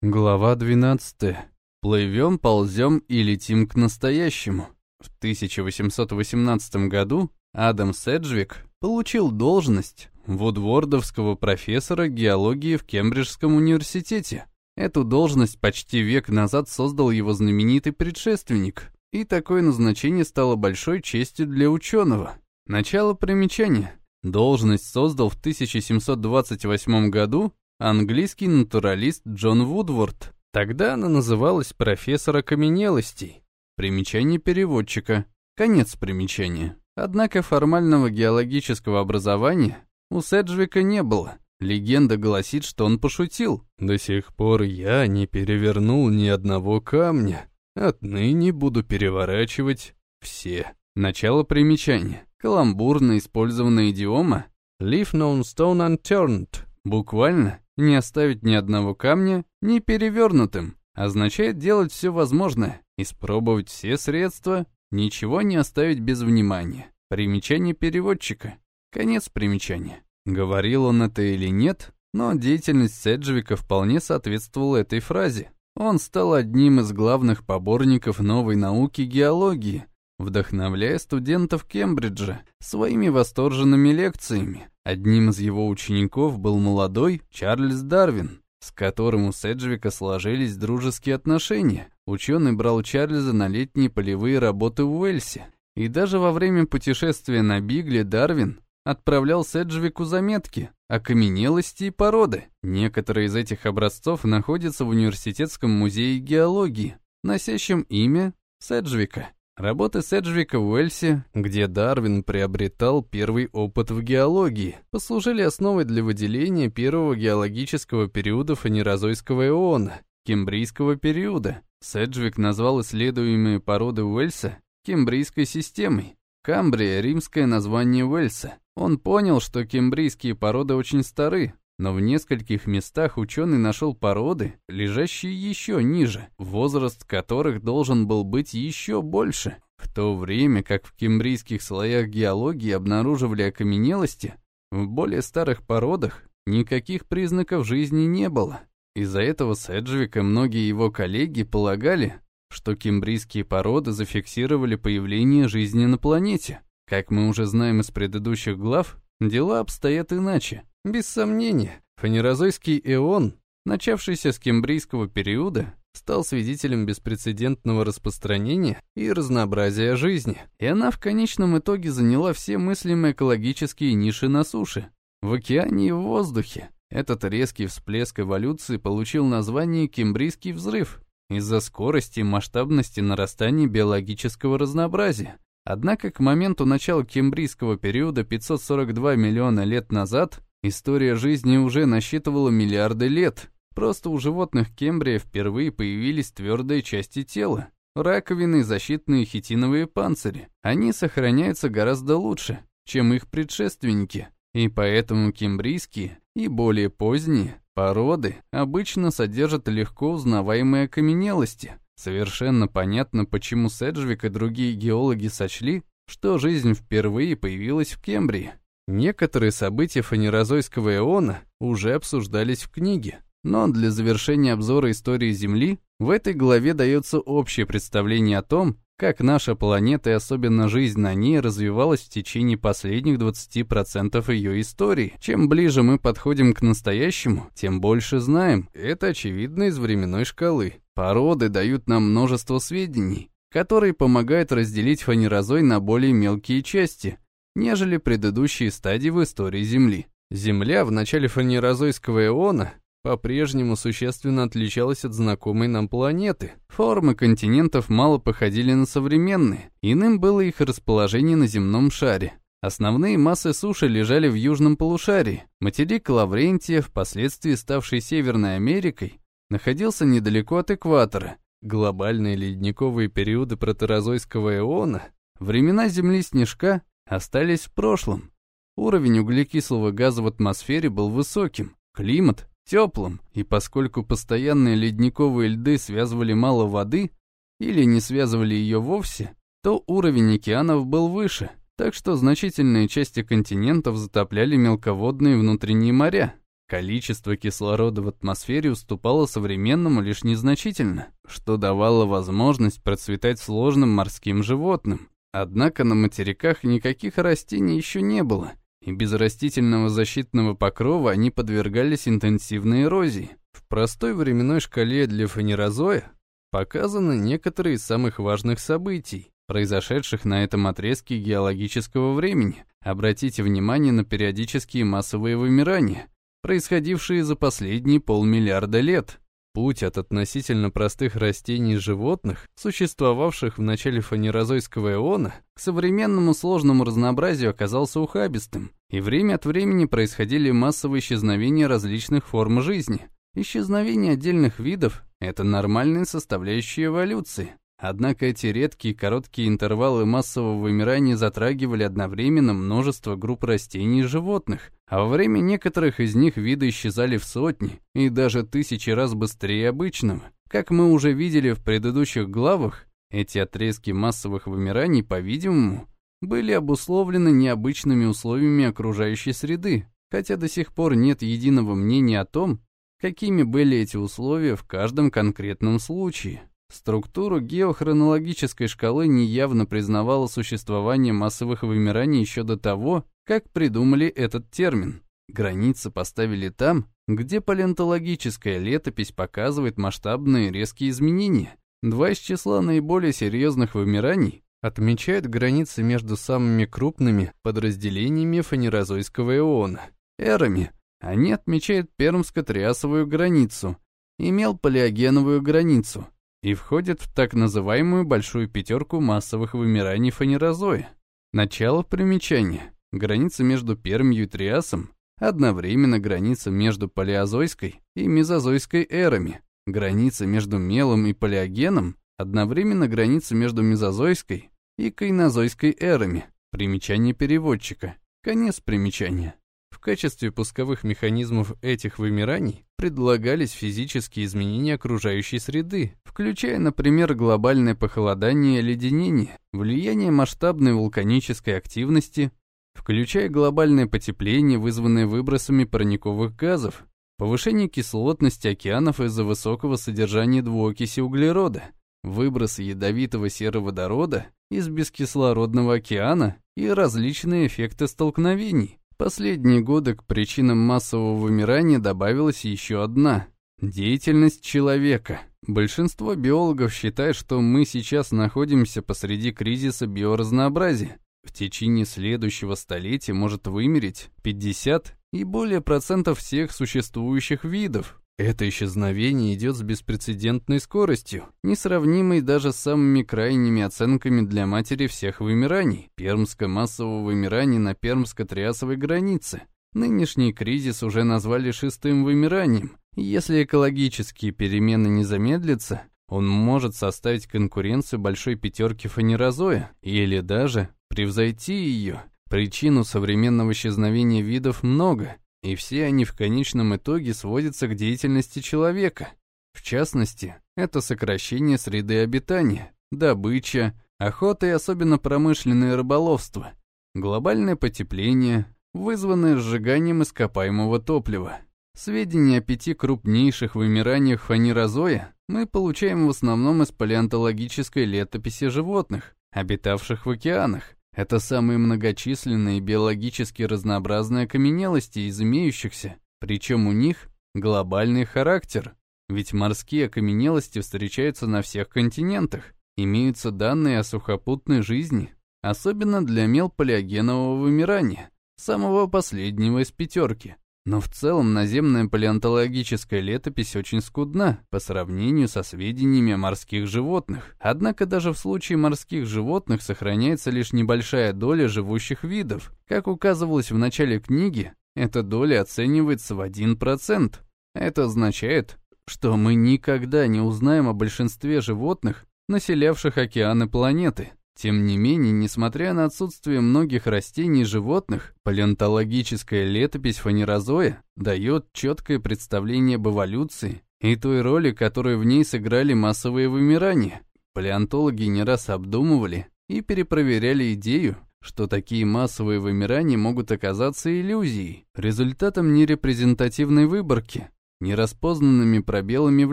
Глава 12. Плывем, ползем и летим к настоящему. В 1818 году Адам Седжвик получил должность вудвордовского профессора геологии в Кембриджском университете. Эту должность почти век назад создал его знаменитый предшественник, и такое назначение стало большой честью для ученого. Начало примечания. Должность создал в 1728 году английский натуралист Джон Вудворд. Тогда она называлась профессор окаменелостей. Примечание переводчика. Конец примечания. Однако формального геологического образования у Седжвика не было. Легенда гласит, что он пошутил. «До сих пор я не перевернул ни одного камня. Отныне буду переворачивать все». Начало примечания. Каламбурно использованная идиома «Leave no stone unturned». Буквально не оставить ни одного камня не перевернутым означает делать все возможное, испробовать все средства, ничего не оставить без внимания. Примечание переводчика. Конец примечания. Говорил он это или нет, но деятельность Седжвика вполне соответствовала этой фразе. Он стал одним из главных поборников новой науки геологии, вдохновляя студентов Кембриджа своими восторженными лекциями. Одним из его учеников был молодой Чарльз Дарвин, с которым у Седжвика сложились дружеские отношения. Ученый брал Чарльза на летние полевые работы в Уэльсе. И даже во время путешествия на Бигле Дарвин отправлял Седжвику заметки о каменелости и породы. Некоторые из этих образцов находятся в Университетском музее геологии, носящем имя Седжвика. Работы Седжвика в Уэльсе, где Дарвин приобретал первый опыт в геологии, послужили основой для выделения первого геологического периода фанерозойского эона, кембрийского периода. Седжвик назвал исследуемые породы Уэльса кембрийской системой. Камбрия – римское название Уэльса. Он понял, что кембрийские породы очень стары, но в нескольких местах ученый нашел породы, лежащие еще ниже, возраст которых должен был быть еще больше. В то время как в кембрийских слоях геологии обнаруживали окаменелости, в более старых породах никаких признаков жизни не было. Из-за этого Седжвик и многие его коллеги полагали, что кембрийские породы зафиксировали появление жизни на планете. Как мы уже знаем из предыдущих глав, дела обстоят иначе. Без сомнения, фанерозойский эон, начавшийся с кембрийского периода, стал свидетелем беспрецедентного распространения и разнообразия жизни, и она в конечном итоге заняла все мыслимые экологические ниши на суше, в океане и в воздухе. Этот резкий всплеск эволюции получил название «Кембрийский взрыв» из-за скорости и масштабности нарастания биологического разнообразия. Однако к моменту начала кембрийского периода 542 миллиона лет назад История жизни уже насчитывала миллиарды лет. Просто у животных Кембрия впервые появились твердые части тела. Раковины, защитные хитиновые панцири. Они сохраняются гораздо лучше, чем их предшественники. И поэтому кембрийские и более поздние породы обычно содержат легко узнаваемые окаменелости. Совершенно понятно, почему Седжвик и другие геологи сочли, что жизнь впервые появилась в Кембрии. Некоторые события фанерозойского эона уже обсуждались в книге, но для завершения обзора истории Земли в этой главе дается общее представление о том, как наша планета и особенно жизнь на ней развивалась в течение последних 20% ее истории. Чем ближе мы подходим к настоящему, тем больше знаем. Это очевидно из временной шкалы. Породы дают нам множество сведений, которые помогают разделить фанерозой на более мелкие части – нежели предыдущие стадии в истории Земли. Земля в начале фанерозойского эона по-прежнему существенно отличалась от знакомой нам планеты. Формы континентов мало походили на современные, иным было их расположение на земном шаре. Основные массы суши лежали в южном полушарии. Материк Лаврентия, впоследствии ставший Северной Америкой, находился недалеко от экватора. Глобальные ледниковые периоды протерозойского эона, времена Земли снежка остались в прошлом. Уровень углекислого газа в атмосфере был высоким, климат теплым, и поскольку постоянные ледниковые льды связывали мало воды или не связывали ее вовсе, то уровень океанов был выше, так что значительные части континентов затопляли мелководные внутренние моря. Количество кислорода в атмосфере уступало современному лишь незначительно, что давало возможность процветать сложным морским животным. Однако на материках никаких растений еще не было, и без растительного защитного покрова они подвергались интенсивной эрозии. В простой временной шкале для фанерозоя показаны некоторые из самых важных событий, произошедших на этом отрезке геологического времени. Обратите внимание на периодические массовые вымирания, происходившие за последние полмиллиарда лет. Путь от относительно простых растений и животных, существовавших в начале фанерозойского эона, к современному сложному разнообразию оказался ухабистым, и время от времени происходили массовые исчезновения различных форм жизни. Исчезновение отдельных видов – это нормальная составляющая эволюции. Однако эти редкие короткие интервалы массового вымирания затрагивали одновременно множество групп растений и животных, а во время некоторых из них виды исчезали в сотни и даже тысячи раз быстрее обычного. Как мы уже видели в предыдущих главах, эти отрезки массовых вымираний, по-видимому, были обусловлены необычными условиями окружающей среды, хотя до сих пор нет единого мнения о том, какими были эти условия в каждом конкретном случае. Структуру геохронологической шкалы неявно признавала существование массовых вымираний еще до того, как придумали этот термин. Границы поставили там, где палеонтологическая летопись показывает масштабные резкие изменения. Два из числа наиболее серьезных вымираний отмечают границы между самыми крупными подразделениями фанерозойского эона – эрами. Они отмечают пермско-триасовую границу и мелпалеогеновую границу – и входит в так называемую большую пятерку массовых вымираний фанерозоя. Начало примечания. Граница между Пермью и Триасом, одновременно граница между палеозойской и мезозойской эрами, граница между мелом и палеогеном, одновременно граница между мезозойской и кайнозойской эрами. Примечание переводчика. Конец примечания. В качестве пусковых механизмов этих вымираний предлагались физические изменения окружающей среды, включая, например, глобальное похолодание и оледенение, влияние масштабной вулканической активности, включая глобальное потепление, вызванное выбросами парниковых газов, повышение кислотности океанов из-за высокого содержания двуокиси углерода, выбросы ядовитого сероводорода из бескислородного океана и различные эффекты столкновений, Последние годы к причинам массового вымирания добавилась еще одна – деятельность человека. Большинство биологов считают, что мы сейчас находимся посреди кризиса биоразнообразия. В течение следующего столетия может вымереть 50 и более процентов всех существующих видов. Это исчезновение идет с беспрецедентной скоростью, несравнимой даже с самыми крайними оценками для матери всех вымираний, пермско-массового вымирания на пермско-триасовой границе. Нынешний кризис уже назвали шестым вымиранием. Если экологические перемены не замедлятся, он может составить конкуренцию большой пятерки фанерозоя или даже превзойти ее. Причину современного исчезновения видов много, и все они в конечном итоге сводятся к деятельности человека. В частности, это сокращение среды обитания, добыча, охота и особенно промышленное рыболовство, глобальное потепление, вызванное сжиганием ископаемого топлива. Сведения о пяти крупнейших вымираниях фанерозоя мы получаем в основном из палеонтологической летописи животных, обитавших в океанах, это самые многочисленные биологически разнообразные окаменелости из имеющихся, причем у них глобальный характер, ведь морские окаменелости встречаются на всех континентах, имеются данные о сухопутной жизни, особенно для мелпалеогенового вымирания, самого последнего из пятерки. Но в целом наземная палеонтологическая летопись очень скудна по сравнению со сведениями о морских животных. Однако даже в случае морских животных сохраняется лишь небольшая доля живущих видов. Как указывалось в начале книги, эта доля оценивается в 1%. Это означает, что мы никогда не узнаем о большинстве животных, населявших океаны планеты. Тем не менее, несмотря на отсутствие многих растений и животных, палеонтологическая летопись фанерозоя дает четкое представление об эволюции и той роли, которую в ней сыграли массовые вымирания. Палеонтологи не раз обдумывали и перепроверяли идею, что такие массовые вымирания могут оказаться иллюзией, результатом нерепрезентативной выборки, нераспознанными пробелами в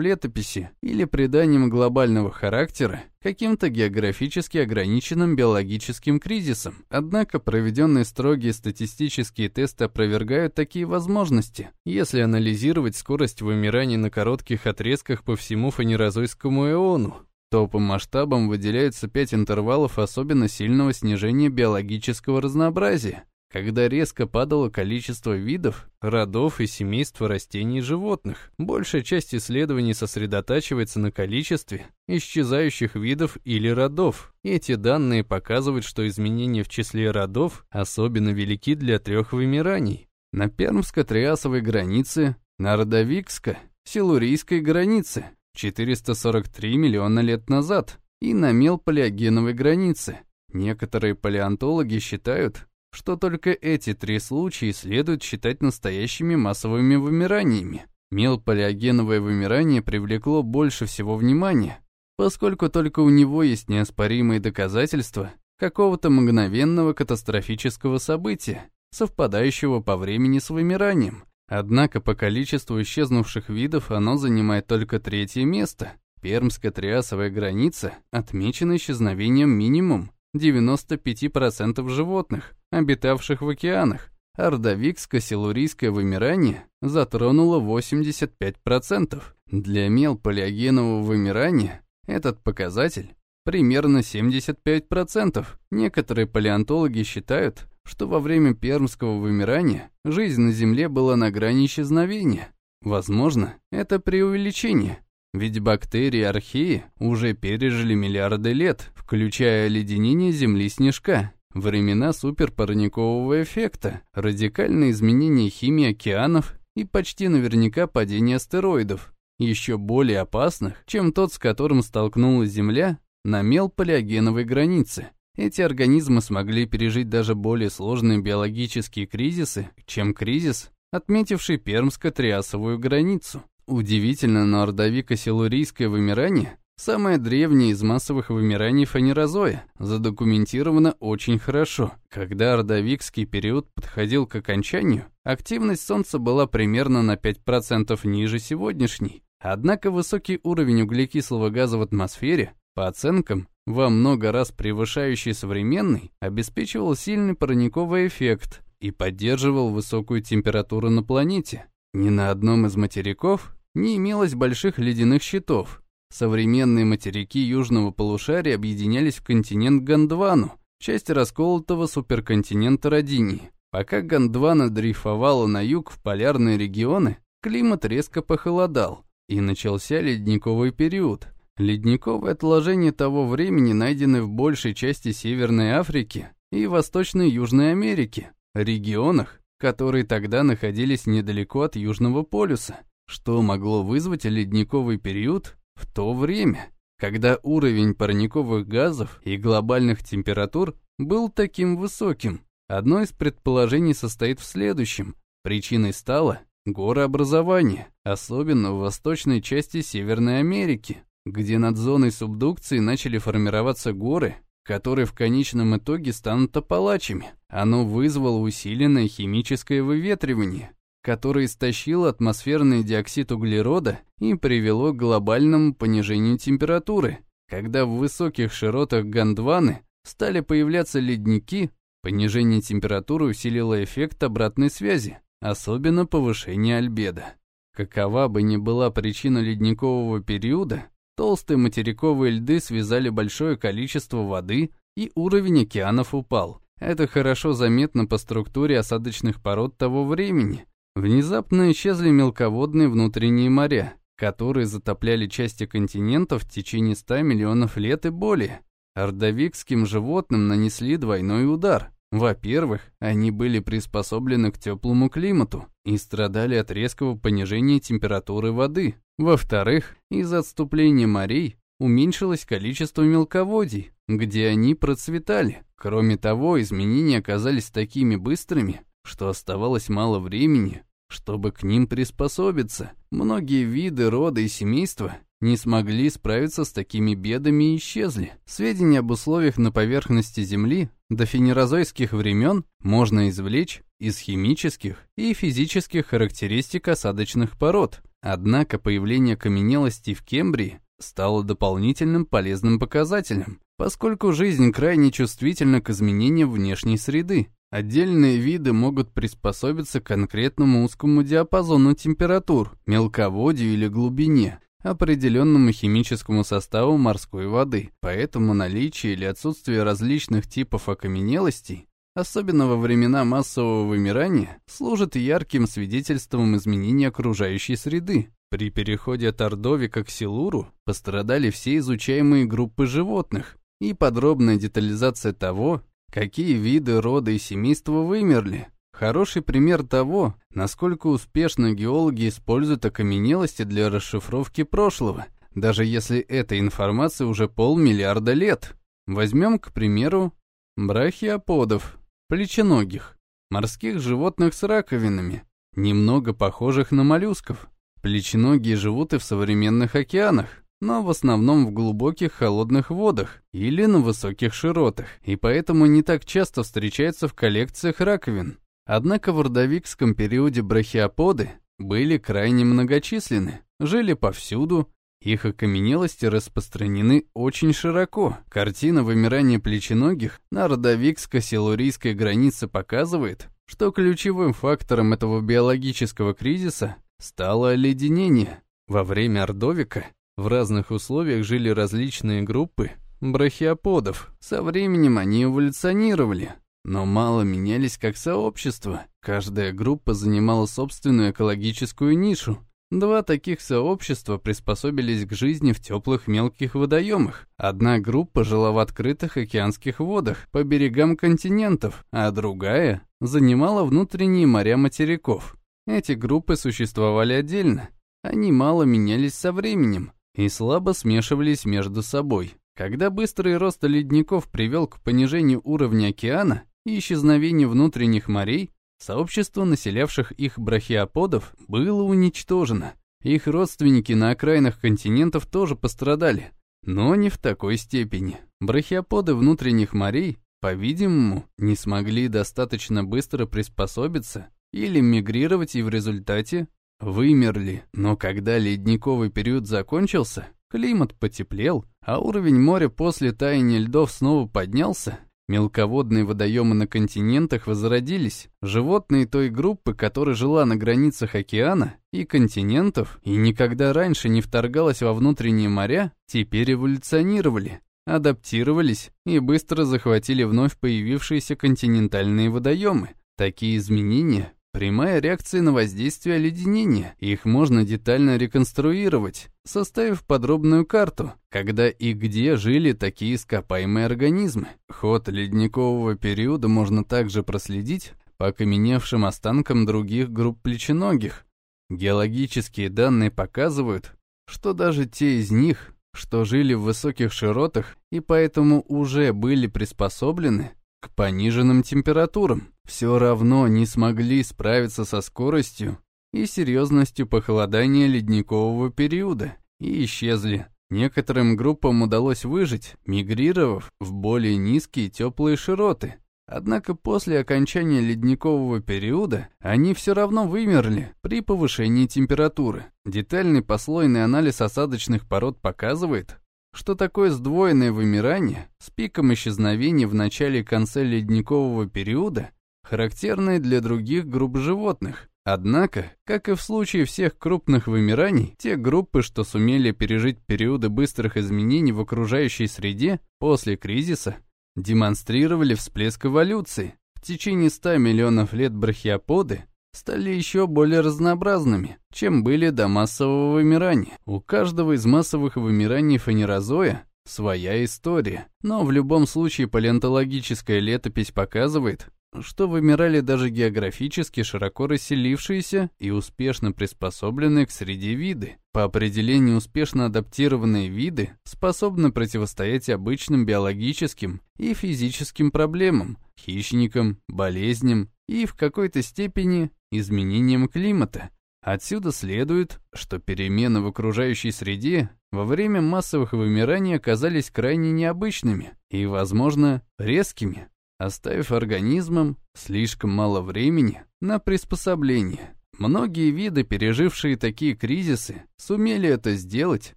летописи или приданием глобального характера каким-то географически ограниченным биологическим кризисом. Однако проведенные строгие статистические тесты опровергают такие возможности. Если анализировать скорость вымирания на коротких отрезках по всему фанерозойскому эону, то по масштабам выделяются пять интервалов особенно сильного снижения биологического разнообразия, когда резко падало количество видов, родов и семейств растений и животных. Большая часть исследований сосредотачивается на количестве исчезающих видов или родов. Эти данные показывают, что изменения в числе родов особенно велики для трех вымираний. На Пермско-Триасовой границе, на Родовикско-Силурийской границе 443 миллиона лет назад и на Мелпалеогеновой границе. Некоторые палеонтологи считают, что только эти три случая следует считать настоящими массовыми вымираниями. Мелпалеогеновое вымирание привлекло больше всего внимания, поскольку только у него есть неоспоримые доказательства какого-то мгновенного катастрофического события, совпадающего по времени с вымиранием. Однако по количеству исчезнувших видов оно занимает только третье место. Пермско-триасовая граница отмечена исчезновением минимум 95% животных, обитавших в океанах. Ордовикско-силурийское вымирание затронуло 85%. Для мелпалеогенового вымирания этот показатель примерно 75%. Некоторые палеонтологи считают, что во время пермского вымирания жизнь на Земле была на грани исчезновения. Возможно, это преувеличение, ведь бактерии археи уже пережили миллиарды лет, включая оледенение Земли снежка, времена суперпарникового эффекта, радикальные изменения химии океанов и почти наверняка падение астероидов, еще более опасных, чем тот, с которым столкнулась Земля на мелпалеогеновой границе. Эти организмы смогли пережить даже более сложные биологические кризисы, чем кризис, отметивший Пермско-Триасовую границу. Удивительно, но ордовико-силурийское вымирание, самое древнее из массовых вымираний фанерозоя, задокументировано очень хорошо. Когда ордовикский период подходил к окончанию, активность Солнца была примерно на 5% ниже сегодняшней. Однако высокий уровень углекислого газа в атмосфере, по оценкам, во много раз превышающий современный, обеспечивал сильный парниковый эффект и поддерживал высокую температуру на планете. Ни на одном из материков не имелось больших ледяных щитов. Современные материки южного полушария объединялись в континент Гондвану, часть расколотого суперконтинента Родинии. Пока Гондвана дрейфовала на юг в полярные регионы, климат резко похолодал, и начался ледниковый период. Ледниковые отложения того времени найдены в большей части Северной Африки и Восточной Южной Америки, регионах, которые тогда находились недалеко от Южного полюса. Что могло вызвать ледниковый период в то время, когда уровень парниковых газов и глобальных температур был таким высоким? Одно из предположений состоит в следующем. Причиной стало горообразование, особенно в восточной части Северной Америки, где над зоной субдукции начали формироваться горы, которые в конечном итоге станут апалачами. Оно вызвало усиленное химическое выветривание, которое истощило атмосферный диоксид углерода и привело к глобальному понижению температуры. Когда в высоких широтах Гондваны стали появляться ледники, понижение температуры усилило эффект обратной связи, особенно повышение альбедо. Какова бы ни была причина ледникового периода, толстые материковые льды связали большое количество воды, и уровень океанов упал. Это хорошо заметно по структуре осадочных пород того времени, Внезапно исчезли мелководные внутренние моря, которые затопляли части континентов в течение 100 миллионов лет и более. Ордовикским животным нанесли двойной удар. Во-первых, они были приспособлены к теплому климату и страдали от резкого понижения температуры воды. Во-вторых, из-за отступления морей уменьшилось количество мелководий, где они процветали. Кроме того, изменения оказались такими быстрыми, что оставалось мало времени, чтобы к ним приспособиться. Многие виды, рода и семейства не смогли справиться с такими бедами и исчезли. Сведения об условиях на поверхности Земли до фенерозойских времен можно извлечь из химических и физических характеристик осадочных пород. Однако появление каменелости в Кембрии стало дополнительным полезным показателем, поскольку жизнь крайне чувствительна к изменениям внешней среды. Отдельные виды могут приспособиться к конкретному узкому диапазону температур, мелководью или глубине, определенному химическому составу морской воды. Поэтому наличие или отсутствие различных типов окаменелостей, особенно во времена массового вымирания, служит ярким свидетельством изменения окружающей среды. При переходе от Ордовика к Силуру пострадали все изучаемые группы животных, и подробная детализация того, какие виды рода и семейства вымерли. Хороший пример того, насколько успешно геологи используют окаменелости для расшифровки прошлого, даже если эта информация уже полмиллиарда лет. Возьмем, к примеру, брахиоподов, плеченогих, морских животных с раковинами, немного похожих на моллюсков. Плеченогие живут и в современных океанах, но в основном в глубоких холодных водах или на высоких широтах, и поэтому не так часто встречаются в коллекциях раковин. Однако в ордовикском периоде брахиоподы были крайне многочисленны, жили повсюду, их окаменелости распространены очень широко. Картина вымирания плеченогих на родовикско-силурийской границе показывает, что ключевым фактором этого биологического кризиса стало оледенение. Во время Ордовика в разных условиях жили различные группы брахиоподов. Со временем они эволюционировали, но мало менялись как сообщество. Каждая группа занимала собственную экологическую нишу. Два таких сообщества приспособились к жизни в теплых мелких водоемах. Одна группа жила в открытых океанских водах по берегам континентов, а другая занимала внутренние моря материков. Эти группы существовали отдельно. Они мало менялись со временем, и слабо смешивались между собой. Когда быстрый рост ледников привел к понижению уровня океана и исчезновению внутренних морей, сообщество населявших их брахиоподов было уничтожено. Их родственники на окраинах континентов тоже пострадали, но не в такой степени. Брахиоподы внутренних морей, по-видимому, не смогли достаточно быстро приспособиться или мигрировать и в результате вымерли, но когда ледниковый период закончился, климат потеплел, а уровень моря после таяния льдов снова поднялся, мелководные водоемы на континентах возродились, животные той группы, которая жила на границах океана и континентов и никогда раньше не вторгалась во внутренние моря, теперь эволюционировали, адаптировались и быстро захватили вновь появившиеся континентальные водоемы. Такие изменения Прямая реакция на воздействие оледенения. Их можно детально реконструировать, составив подробную карту, когда и где жили такие ископаемые организмы. Ход ледникового периода можно также проследить по окаменевшим останкам других групп плеченогих. Геологические данные показывают, что даже те из них, что жили в высоких широтах и поэтому уже были приспособлены к пониженным температурам, все равно не смогли справиться со скоростью и серьезностью похолодания ледникового периода и исчезли. Некоторым группам удалось выжить, мигрировав в более низкие теплые широты. Однако после окончания ледникового периода они все равно вымерли при повышении температуры. Детальный послойный анализ осадочных пород показывает, что такое сдвоенное вымирание с пиком исчезновения в начале и конце ледникового периода характерное для других групп животных. Однако, как и в случае всех крупных вымираний, те группы, что сумели пережить периоды быстрых изменений в окружающей среде после кризиса, демонстрировали всплеск эволюции. В течение 100 миллионов лет брахиоподы стали еще более разнообразными, чем были до массового вымирания. У каждого из массовых вымираний фанерозоя своя история. Но в любом случае палеонтологическая летопись показывает, что вымирали даже географически широко расселившиеся и успешно приспособленные к среде виды. По определению успешно адаптированные виды способны противостоять обычным биологическим и физическим проблемам, хищникам, болезням и в какой-то степени изменениям климата. Отсюда следует, что перемены в окружающей среде во время массовых вымираний оказались крайне необычными и, возможно, резкими, оставив организмам слишком мало времени на приспособление. Многие виды, пережившие такие кризисы, сумели это сделать,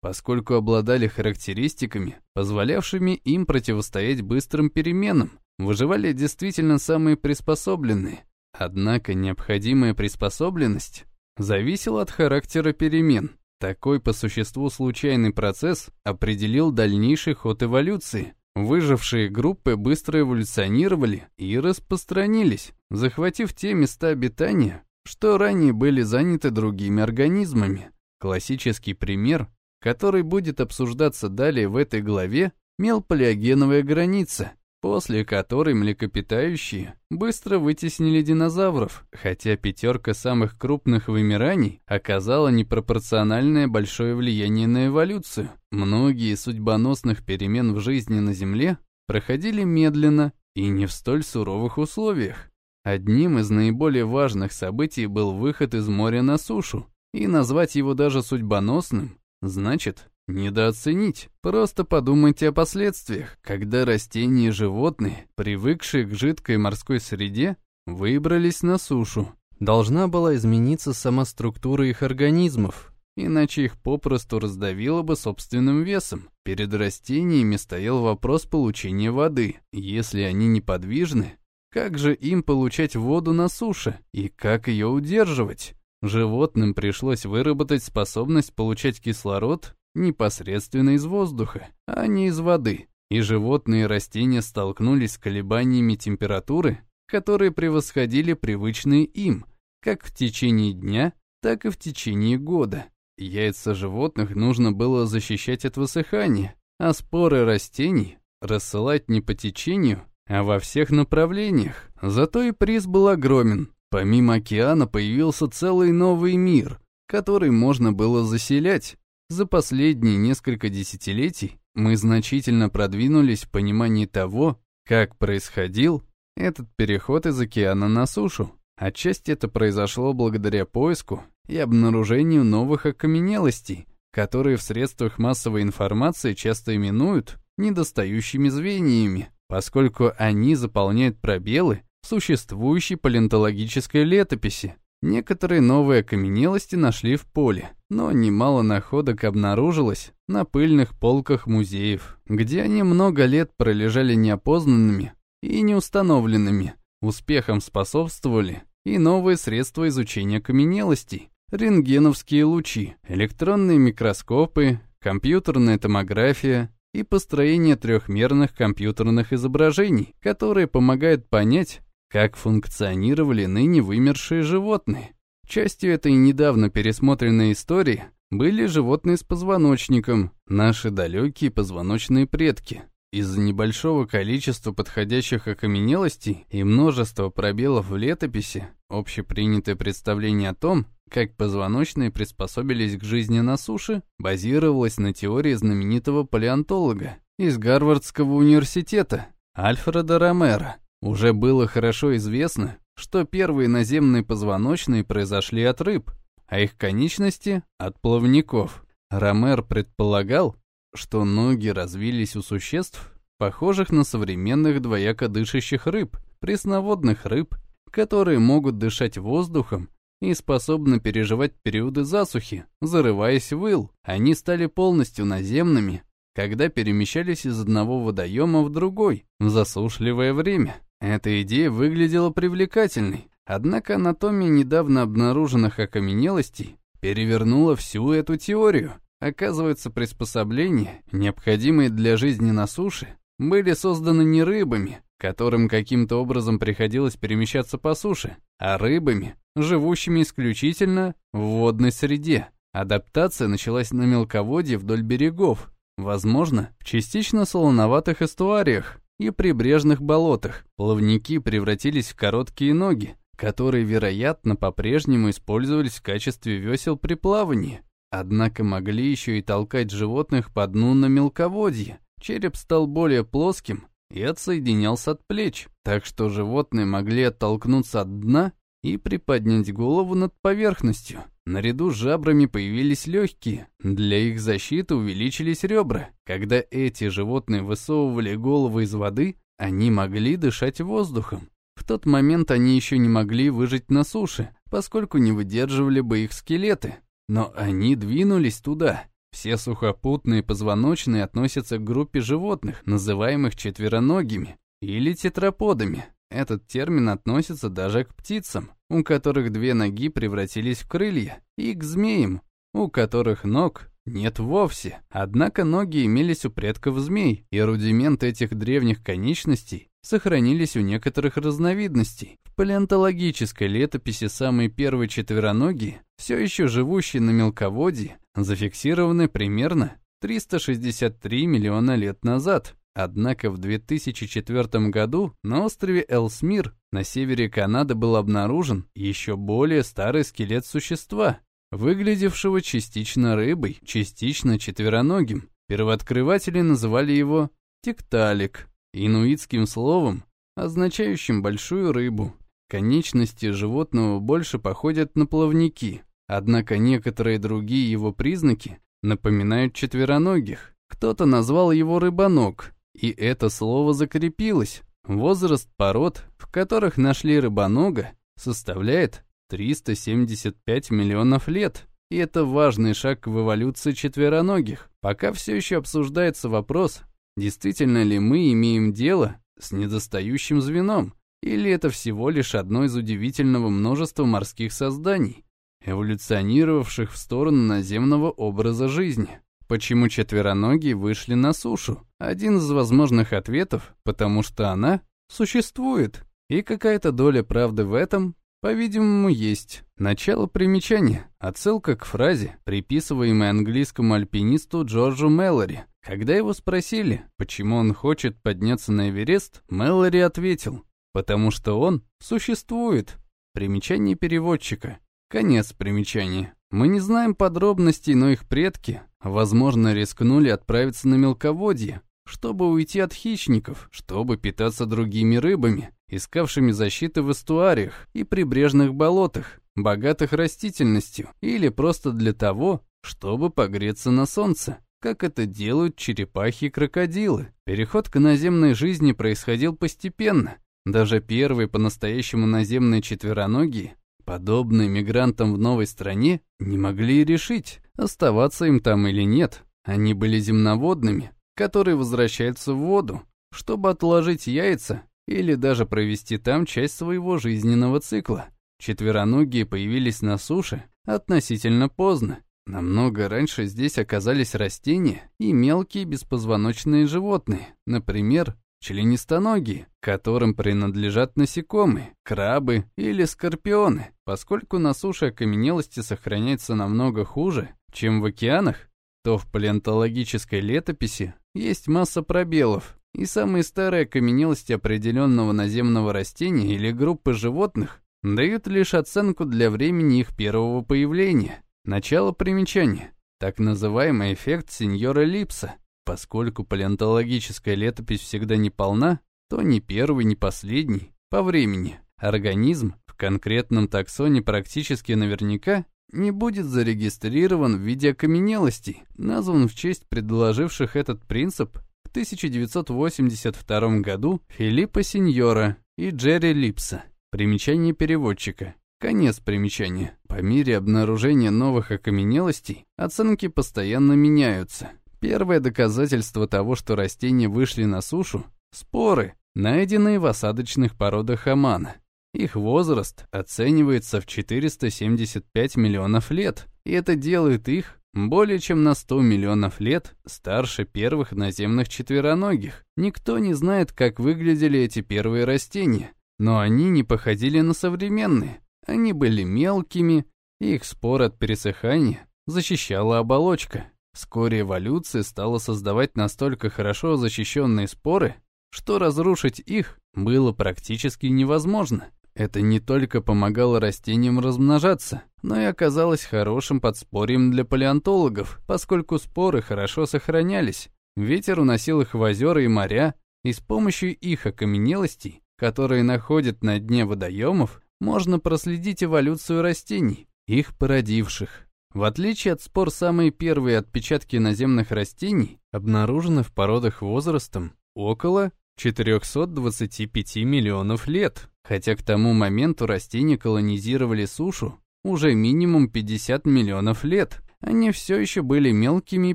поскольку обладали характеристиками, позволявшими им противостоять быстрым переменам, выживали действительно самые приспособленные. Однако необходимая приспособленность зависела от характера перемен. Такой по существу случайный процесс определил дальнейший ход эволюции. Выжившие группы быстро эволюционировали и распространились, захватив те места обитания, что ранее были заняты другими организмами. Классический пример, который будет обсуждаться далее в этой главе, мелполиогеновая граница, после которой млекопитающие быстро вытеснили динозавров, хотя пятерка самых крупных вымираний оказала непропорциональное большое влияние на эволюцию. Многие судьбоносных перемен в жизни на Земле проходили медленно и не в столь суровых условиях. Одним из наиболее важных событий был выход из моря на сушу, и назвать его даже судьбоносным значит недооценить. Просто подумайте о последствиях, когда растения и животные, привыкшие к жидкой морской среде, выбрались на сушу. Должна была измениться сама структура их организмов, иначе их попросту раздавило бы собственным весом. Перед растениями стоял вопрос получения воды. Если они неподвижны, как же им получать воду на суше и как ее удерживать? Животным пришлось выработать способность получать кислород непосредственно из воздуха, а не из воды. И животные и растения столкнулись с колебаниями температуры, которые превосходили привычные им, как в течение дня, так и в течение года. Яйца животных нужно было защищать от высыхания, а споры растений рассылать не по течению, а во всех направлениях. Зато и приз был огромен. Помимо океана появился целый новый мир, который можно было заселять. За последние несколько десятилетий мы значительно продвинулись в понимании того, как происходил этот переход из океана на сушу. Отчасти это произошло благодаря поиску и обнаружению новых окаменелостей, которые в средствах массовой информации часто именуют недостающими звеньями поскольку они заполняют пробелы существующей палеонтологической летописи. Некоторые новые окаменелости нашли в поле, но немало находок обнаружилось на пыльных полках музеев, где они много лет пролежали неопознанными и неустановленными. Успехом способствовали и новые средства изучения окаменелостей, рентгеновские лучи, электронные микроскопы, компьютерная томография, и построение трехмерных компьютерных изображений, которые помогают понять, как функционировали ныне вымершие животные. Частью этой недавно пересмотренной истории были животные с позвоночником, наши далекие позвоночные предки. Из-за небольшого количества подходящих окаменелостей и множества пробелов в летописи, общепринятое представление о том, как позвоночные приспособились к жизни на суше, базировалось на теории знаменитого палеонтолога из Гарвардского университета Альфреда Ромера. Уже было хорошо известно, что первые наземные позвоночные произошли от рыб, а их конечности — от плавников. Ромер предполагал, что ноги развились у существ, похожих на современных двояко дышащих рыб, пресноводных рыб, которые могут дышать воздухом и способны переживать периоды засухи, зарываясь в ил. Они стали полностью наземными, когда перемещались из одного водоема в другой, в засушливое время. Эта идея выглядела привлекательной, однако анатомия недавно обнаруженных окаменелостей перевернула всю эту теорию. Оказывается, приспособления, необходимые для жизни на суше, были созданы не рыбами, которым каким-то образом приходилось перемещаться по суше, а рыбами, живущими исключительно в водной среде. Адаптация началась на мелководье вдоль берегов, возможно, в частично солоноватых эстуариях и прибрежных болотах. Плавники превратились в короткие ноги, которые, вероятно, по-прежнему использовались в качестве весел при плавании. Однако могли еще и толкать животных по дну на мелководье. Череп стал более плоским и отсоединялся от плеч, так что животные могли оттолкнуться от дна и приподнять голову над поверхностью. Наряду с жабрами появились легкие, для их защиты увеличились ребра. Когда эти животные высовывали головы из воды, они могли дышать воздухом. В тот момент они еще не могли выжить на суше, поскольку не выдерживали бы их скелеты. Но они двинулись туда. Все сухопутные позвоночные относятся к группе животных, называемых четвероногими или тетраподами. Этот термин относится даже к птицам, у которых две ноги превратились в крылья, и к змеям, у которых ног нет вовсе. Однако ноги имелись у предков змей, и рудименты этих древних конечностей сохранились у некоторых разновидностей. В палеонтологической летописи самые первые четвероногие, все еще живущие на мелководье, зафиксированы примерно 363 миллиона лет назад. Однако в 2004 году на острове Элсмир на севере Канады был обнаружен еще более старый скелет существа, выглядевшего частично рыбой, частично четвероногим. Первооткрыватели называли его текталик, инуитским словом, означающим большую рыбу. Конечности животного больше походят на плавники, однако некоторые другие его признаки напоминают четвероногих. Кто-то назвал его рыбоног, и это слово закрепилось. Возраст пород, в которых нашли рыбонога, составляет 375 миллионов лет. И это важный шаг в эволюции четвероногих. Пока все еще обсуждается вопрос, действительно ли мы имеем дело с недостающим звеном, или это всего лишь одно из удивительного множества морских созданий, эволюционировавших в сторону наземного образа жизни. Почему четвероногие вышли на сушу? Один из возможных ответов – потому что она существует. И какая-то доля правды в этом, по-видимому, есть. Начало примечания. Отсылка к фразе, приписываемой английскому альпинисту Джорджу Мэллори. Когда его спросили, почему он хочет подняться на Эверест, Мэллори ответил, потому что он существует. Примечание переводчика. Конец примечания. Мы не знаем подробностей, но их предки, возможно, рискнули отправиться на мелководье, чтобы уйти от хищников, чтобы питаться другими рыбами, искавшими защиты в эстуариях и прибрежных болотах, богатых растительностью, или просто для того, чтобы погреться на солнце, как это делают черепахи и крокодилы. Переход к наземной жизни происходил постепенно. Даже первые по-настоящему наземные четвероногие Подобные мигрантам в новой стране не могли решить, оставаться им там или нет. Они были земноводными, которые возвращаются в воду, чтобы отложить яйца или даже провести там часть своего жизненного цикла. Четвероногие появились на суше относительно поздно. Намного раньше здесь оказались растения и мелкие беспозвоночные животные, например, членистоногие, которым принадлежат насекомые, крабы или скорпионы. Поскольку на суше окаменелости сохраняются намного хуже, чем в океанах, то в палеонтологической летописи есть масса пробелов, и самые старые окаменелости определенного наземного растения или группы животных дают лишь оценку для времени их первого появления. Начало примечания. Так называемый эффект сеньора Липса, Поскольку палеонтологическая летопись всегда не полна, то ни первый, ни последний, по времени, организм в конкретном таксоне практически наверняка не будет зарегистрирован в виде окаменелостей, назван в честь предложивших этот принцип в 1982 году Филиппа Синьора и Джерри Липса. Примечание переводчика. Конец примечания. По мере обнаружения новых окаменелостей оценки постоянно меняются. Первое доказательство того, что растения вышли на сушу – споры, найденные в осадочных породах Омана. Их возраст оценивается в 475 миллионов лет, и это делает их более чем на 100 миллионов лет старше первых наземных четвероногих. Никто не знает, как выглядели эти первые растения, но они не походили на современные. Они были мелкими, и их спор от пересыхания защищала оболочка. Вскоре эволюция стала создавать настолько хорошо защищенные споры, что разрушить их было практически невозможно. Это не только помогало растениям размножаться, но и оказалось хорошим подспорьем для палеонтологов, поскольку споры хорошо сохранялись. Ветер уносил их в озера и моря, и с помощью их окаменелостей, которые находят на дне водоемов, можно проследить эволюцию растений их породивших. В отличие от спор, самые первые отпечатки наземных растений обнаружены в породах возрастом около 425 миллионов лет, хотя к тому моменту растения колонизировали сушу уже минимум 50 миллионов лет. Они все еще были мелкими и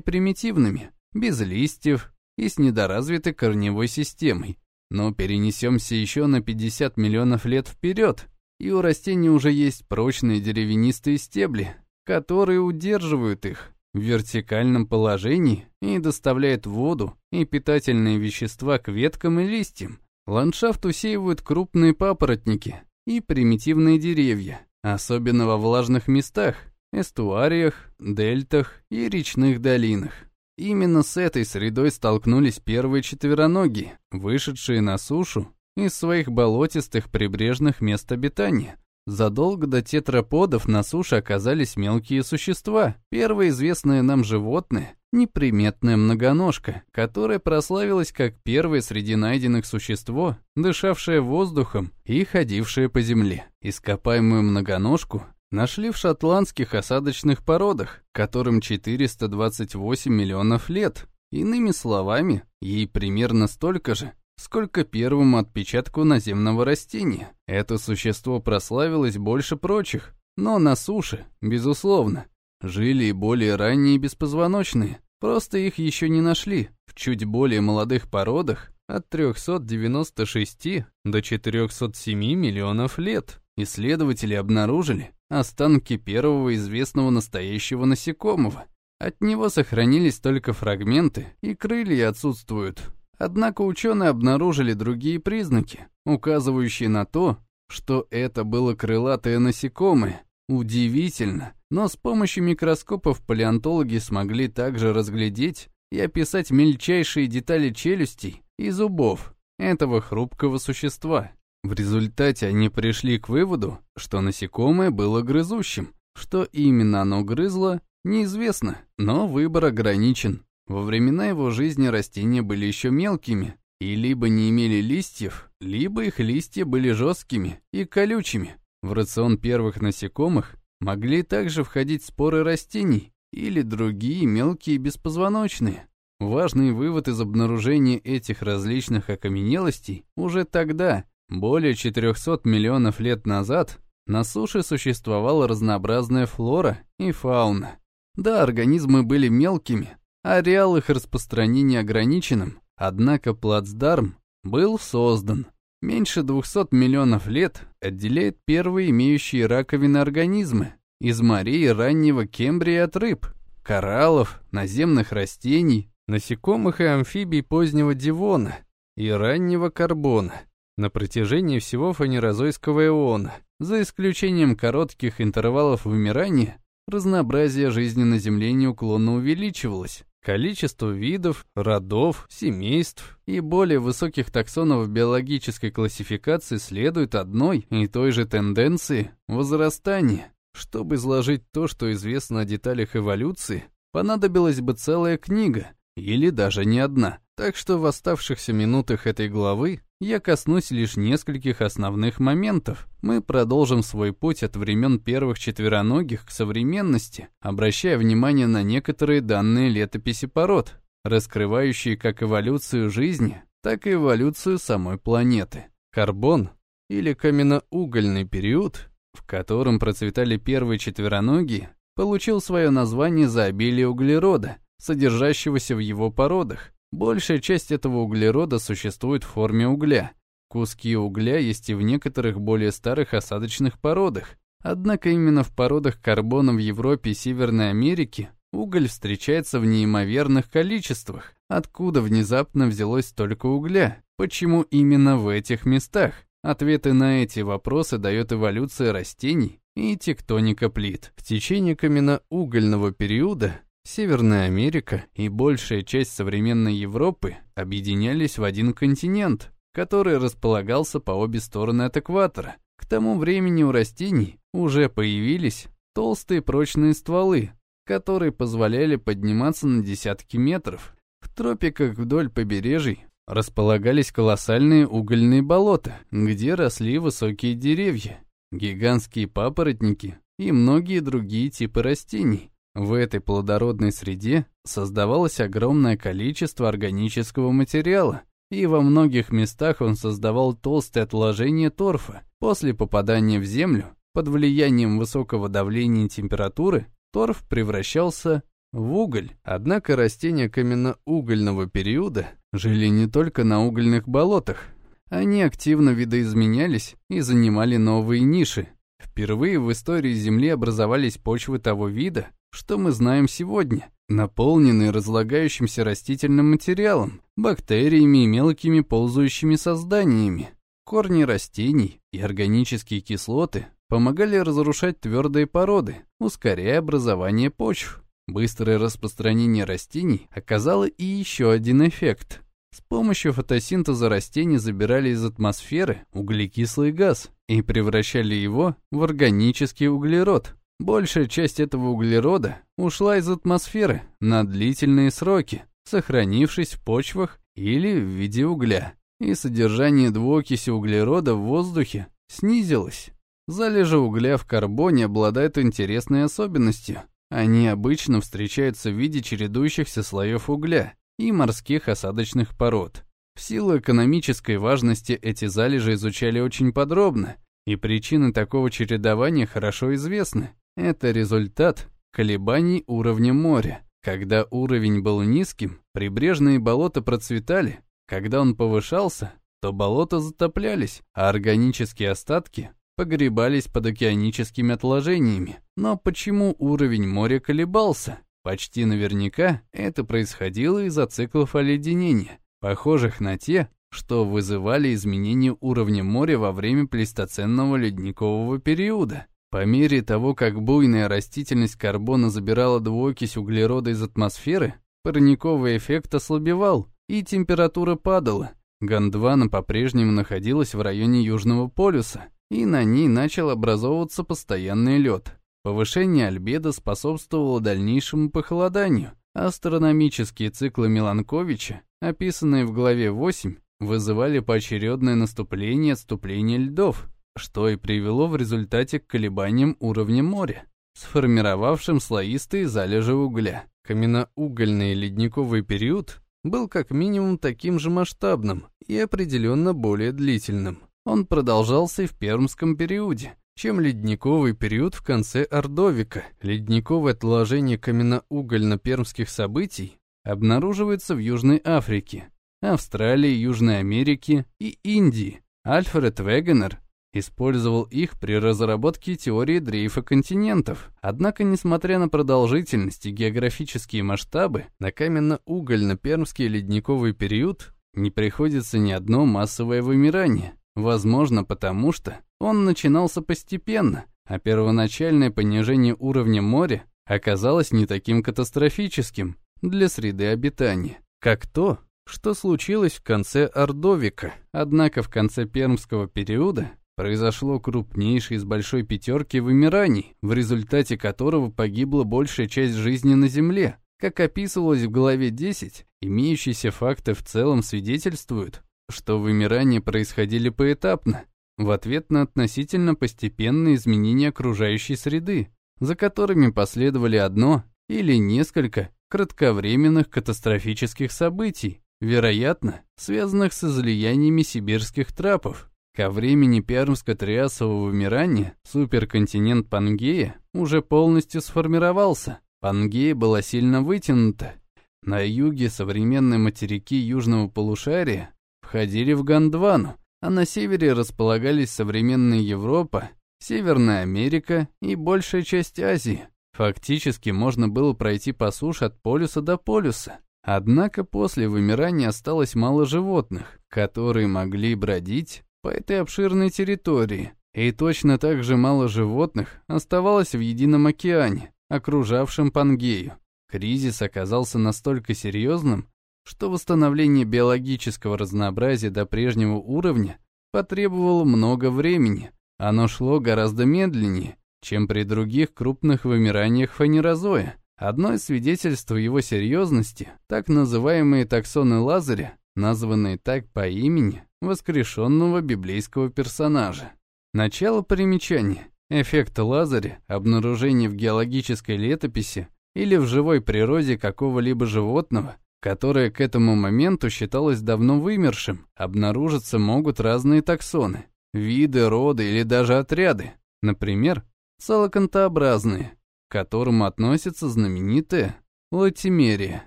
примитивными, без листьев и с недоразвитой корневой системой. Но перенесемся еще на 50 миллионов лет вперед, и у растений уже есть прочные деревянистые стебли, которые удерживают их в вертикальном положении и доставляют воду и питательные вещества к веткам и листьям. Ландшафт усеивают крупные папоротники и примитивные деревья, особенно во влажных местах, эстуариях, дельтах и речных долинах. Именно с этой средой столкнулись первые четвероногие, вышедшие на сушу из своих болотистых прибрежных мест обитания. Задолго до тетраподов на суше оказались мелкие существа. Первое известное нам животное — неприметная многоножка, которая прославилась как первое среди найденных существо, дышавшее воздухом и ходившее по земле. Ископаемую многоножку нашли в шотландских осадочных породах, которым 428 миллионов лет. Иными словами, ей примерно столько же, сколько первому отпечатку наземного растения. Это существо прославилось больше прочих, но на суше, безусловно. Жили и более ранние беспозвоночные, просто их еще не нашли. В чуть более молодых породах от 396 до 407 миллионов лет. Исследователи обнаружили останки первого известного настоящего насекомого. От него сохранились только фрагменты, и крылья отсутствуют. Однако ученые обнаружили другие признаки, указывающие на то, что это было крылатое насекомое. Удивительно, но с помощью микроскопов палеонтологи смогли также разглядеть и описать мельчайшие детали челюстей и зубов этого хрупкого существа. В результате они пришли к выводу, что насекомое было грызущим. Что именно оно грызло, неизвестно, но выбор ограничен. Во времена его жизни растения были еще мелкими и либо не имели листьев, либо их листья были жесткими и колючими. В рацион первых насекомых могли также входить споры растений или другие мелкие беспозвоночные. Важный вывод из обнаружения этих различных окаменелостей уже тогда, более 400 миллионов лет назад, на суше существовала разнообразная флора и фауна. Да, организмы были мелкими, Ареал их распространения ограниченным, однако плацдарм был создан. Меньше 200 миллионов лет отделяет первые имеющие раковины организмы из морей раннего Кембрия от рыб, кораллов, наземных растений, насекомых и амфибий позднего Дивона и раннего Карбона на протяжении всего фанерозойского эона, за исключением коротких интервалов вымирания, разнообразие жизни на Земле неуклонно увеличивалось. Количество видов, родов, семейств и более высоких таксонов биологической классификации следует одной и той же тенденции – возрастания. Чтобы изложить то, что известно о деталях эволюции, понадобилась бы целая книга, или даже не одна. Так что в оставшихся минутах этой главы я коснусь лишь нескольких основных моментов. Мы продолжим свой путь от времен первых четвероногих к современности, обращая внимание на некоторые данные летописи пород, раскрывающие как эволюцию жизни, так и эволюцию самой планеты. Карбон, или каменноугольный период, в котором процветали первые четвероногие, получил свое название за обилие углерода, содержащегося в его породах, Большая часть этого углерода существует в форме угля. Куски угля есть и в некоторых более старых осадочных породах. Однако именно в породах карбона в Европе и Северной Америке уголь встречается в неимоверных количествах. Откуда внезапно взялось столько угля? Почему именно в этих местах? Ответы на эти вопросы дает эволюция растений и тектоника плит. В течение каменноугольного периода Северная Америка и большая часть современной Европы объединялись в один континент, который располагался по обе стороны от экватора. К тому времени у растений уже появились толстые прочные стволы, которые позволяли подниматься на десятки метров. В тропиках вдоль побережий располагались колоссальные угольные болота, где росли высокие деревья. Гигантские папоротники и многие другие типы растений. В этой плодородной среде создавалось огромное количество органического материала, и во многих местах он создавал толстые отложения торфа. После попадания в землю, под влиянием высокого давления и температуры, торф превращался в уголь. Однако растения каменноугольного периода жили не только на угольных болотах. Они активно видоизменялись и занимали новые ниши. Впервые в истории Земли образовались почвы того вида, что мы знаем сегодня, наполненные разлагающимся растительным материалом, бактериями и мелкими ползающими созданиями. Корни растений и органические кислоты помогали разрушать твердые породы, ускоряя образование почв. Быстрое распространение растений оказало и еще один эффект. С помощью фотосинтеза растения забирали из атмосферы углекислый газ и превращали его в органический углерод. Большая часть этого углерода ушла из атмосферы на длительные сроки, сохранившись в почвах или в виде угля, и содержание двуокиси углерода в воздухе снизилось. Залежи угля в карбоне обладают интересной особенностью. Они обычно встречаются в виде чередующихся слоев угля и морских осадочных пород. В силу экономической важности эти залежи изучали очень подробно, и причины такого чередования хорошо известны. Это результат колебаний уровня моря. Когда уровень был низким, прибрежные болота процветали. Когда он повышался, то болота затоплялись, а органические остатки погребались под океаническими отложениями. Но почему уровень моря колебался? Почти наверняка это происходило из-за циклов оледенения, похожих на те, что вызывали изменение уровня моря во время плейстоценного ледникового периода. По мере того, как буйная растительность карбона забирала двуокись углерода из атмосферы, парниковый эффект ослабевал, и температура падала. Гондвана по-прежнему находилась в районе Южного полюса, и на ней начал образовываться постоянный лед. Повышение альбедо способствовало дальнейшему похолоданию. Астрономические циклы Миланковича, описанные в главе 8, вызывали поочередное наступление и отступление льдов, что и привело в результате к колебаниям уровня моря, сформировавшим слоистые залежи угля. Каменноугольный ледниковый период был как минимум таким же масштабным и определенно более длительным. Он продолжался и в Пермском периоде, чем ледниковый период в конце Ордовика. Ледниковое отложение каменноугольно-пермских событий обнаруживается в Южной Африке, Австралии, Южной Америке и Индии. Альфред Вегенер использовал их при разработке теории дрейфа континентов. Однако, несмотря на продолжительность и географические масштабы, на каменно-угольно-пермский ледниковый период не приходится ни одно массовое вымирание. Возможно, потому что он начинался постепенно, а первоначальное понижение уровня моря оказалось не таким катастрофическим для среды обитания, как то, что случилось в конце Ордовика. Однако в конце Пермского периода произошло крупнейшее из большой пятерки вымираний, в результате которого погибла большая часть жизни на Земле. Как описывалось в главе 10, имеющиеся факты в целом свидетельствуют, что вымирания происходили поэтапно, в ответ на относительно постепенные изменения окружающей среды, за которыми последовали одно или несколько кратковременных катастрофических событий, вероятно, связанных с излияниями сибирских трапов. Ко времени пермско-триасового вымирания суперконтинент Пангея уже полностью сформировался. Пангея была сильно вытянута. На юге современные материки южного полушария входили в Гондвану, а на севере располагались современная Европа, Северная Америка и большая часть Азии. Фактически можно было пройти по суше от полюса до полюса. Однако после вымирания осталось мало животных, которые могли бродить по этой обширной территории. И точно так же мало животных оставалось в едином океане, окружавшем Пангею. Кризис оказался настолько серьезным, что восстановление биологического разнообразия до прежнего уровня потребовало много времени. Оно шло гораздо медленнее, чем при других крупных вымираниях фанерозоя. Одно из свидетельств его серьезности – так называемые таксоны Лазаря, названные так по имени воскрешенного библейского персонажа. Начало примечания. эффект Лазаря, обнаружение в геологической летописи или в живой природе какого-либо животного, которое к этому моменту считалось давно вымершим, обнаружиться могут разные таксоны, виды, роды или даже отряды, например, целоконтообразные, к которым относится знаменитая латимерия,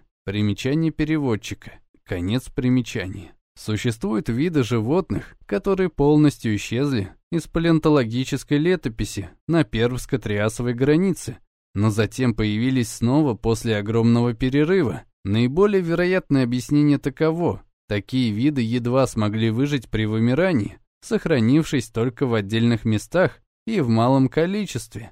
примечание переводчика, конец примечания. Существуют виды животных, которые полностью исчезли из палеонтологической летописи на Пермско-Триасовой границе, но затем появились снова после огромного перерыва. Наиболее вероятное объяснение таково. Такие виды едва смогли выжить при вымирании, сохранившись только в отдельных местах и в малом количестве.